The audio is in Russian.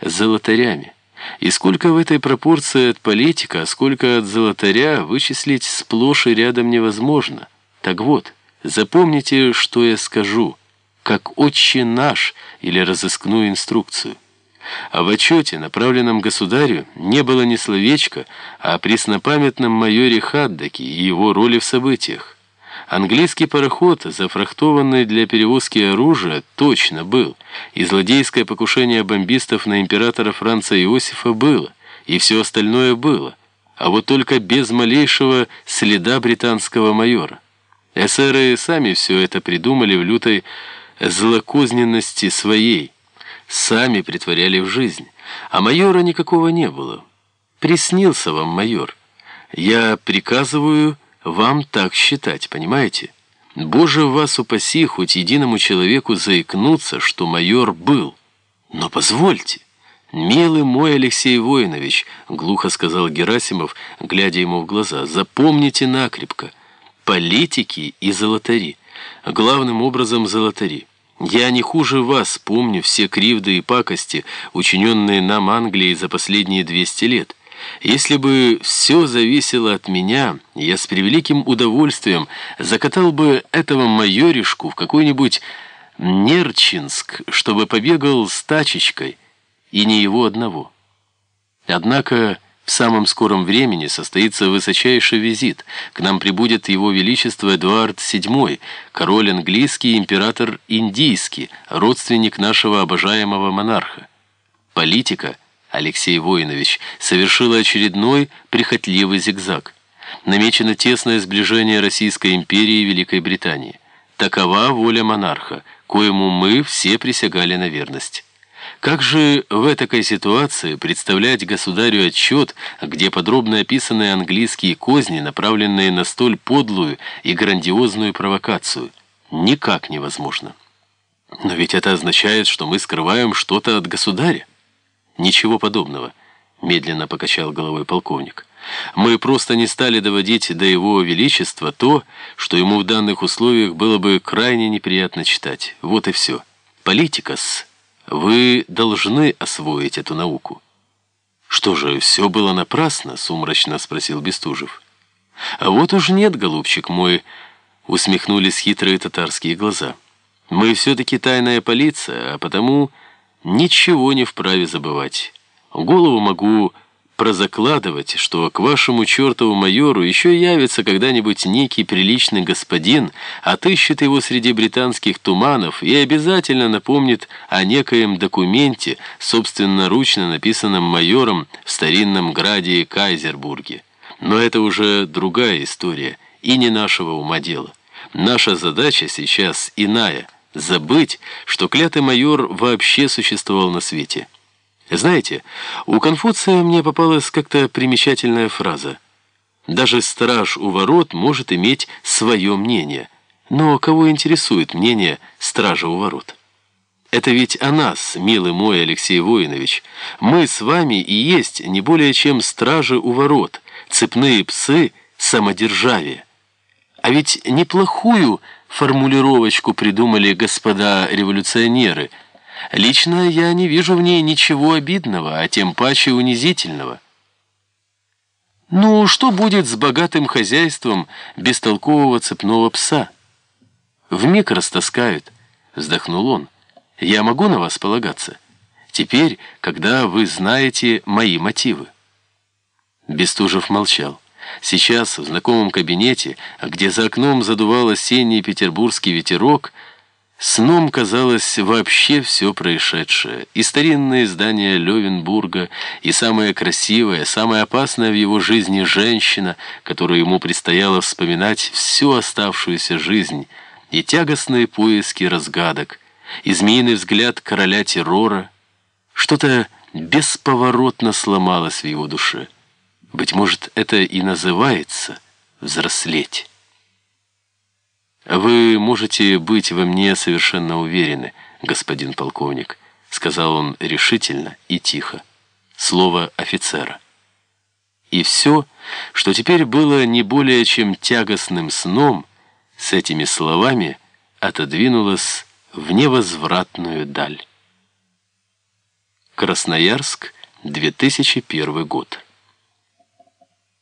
золотарями. И сколько в этой пропорции от политика, а сколько от золотаря, вычислить сплошь и рядом невозможно. Так вот, запомните, что я скажу, как «Отче наш» или разыскную инструкцию. А в отчете, направленном государю, не было ни словечка о преснопамятном майоре Хаддаке и его роли в событиях. Английский пароход, зафрахтованный для перевозки оружия, точно был, и злодейское покушение бомбистов на императора Франца Иосифа было, и все остальное было, а вот только без малейшего следа британского майора. Эсеры сами все это придумали в лютой злокозненности своей, сами притворяли в жизнь, а майора никакого не было. Приснился вам майор. Я приказываю вам так считать, понимаете? Боже, вас упаси хоть единому человеку заикнуться, что майор был. Но позвольте. «Милый мой Алексей Воинович», — глухо сказал Герасимов, глядя ему в глаза, — «запомните накрепко. Политики и золотари. Главным образом золотари. Я не хуже вас помню все кривды и пакости, учиненные нам Англией за последние 200 лет. Если бы все зависело от меня, я с превеликим удовольствием закатал бы этого майоришку в какой-нибудь Нерчинск, чтобы побегал с тачечкой, и не его одного. Однако в самом скором времени состоится высочайший визит. К нам прибудет его величество Эдуард VII, король английский, император индийский, родственник нашего обожаемого монарха. Политика – Алексей Воинович совершил очередной прихотливый зигзаг. Намечено тесное сближение Российской империи и Великой Британии. Такова воля монарха, коему мы все присягали на верность. Как же в этой ситуации представлять государю отчет, где подробно описаны английские козни, направленные на столь подлую и грандиозную провокацию? Никак невозможно. Но ведь это означает, что мы скрываем что-то от государя. «Ничего подобного», — медленно покачал головой полковник. «Мы просто не стали доводить до его величества то, что ему в данных условиях было бы крайне неприятно читать. Вот и все. Политикас, вы должны освоить эту науку». «Что же, все было напрасно?» — сумрачно спросил Бестужев. «А вот уж нет, голубчик мой», — усмехнулись хитрые татарские глаза. «Мы все-таки тайная полиция, а потому...» ничего не вправе забывать. Голову могу прозакладывать, что к вашему чертову майору еще явится когда-нибудь некий приличный господин, отыщет его среди британских туманов и обязательно напомнит о некоем документе, собственноручно написанном майором в старинном граде Кайзербурге. Но это уже другая история и не нашего ума дело. Наша задача сейчас иная – забыть, что клятый майор вообще существовал на свете. Знаете, у Конфуция мне попалась как-то примечательная фраза. Даже страж у ворот может иметь свое мнение. Но кого интересует мнение стража у ворот? Это ведь о нас, милый мой Алексей Воинович. Мы с вами и есть не более чем стражи у ворот, цепные псы самодержавия. А ведь неплохую формулировочку придумали господа революционеры. Лично я не вижу в ней ничего обидного, а тем паче унизительного. Ну, что будет с богатым хозяйством бестолкового цепного пса? Вмиг растаскают, вздохнул он. Я могу на вас полагаться? Теперь, когда вы знаете мои мотивы. Бестужев молчал. Сейчас, в знакомом кабинете, где за окном задувал осенний петербургский ветерок, Сном казалось вообще все происшедшее. И старинные здания Левенбурга, и самая красивая, самая опасная в его жизни женщина, которую ему предстояло вспоминать всю оставшуюся жизнь, и тягостные поиски разгадок, и змеиный взгляд короля террора. Что-то бесповоротно сломалось в его душе. Быть может, это и называется взрослеть. «Вы можете быть во мне совершенно уверены, господин полковник», сказал он решительно и тихо. Слово офицера. И все, что теперь было не более чем тягостным сном, с этими словами отодвинулось в невозвратную даль. Красноярск, 2001 год.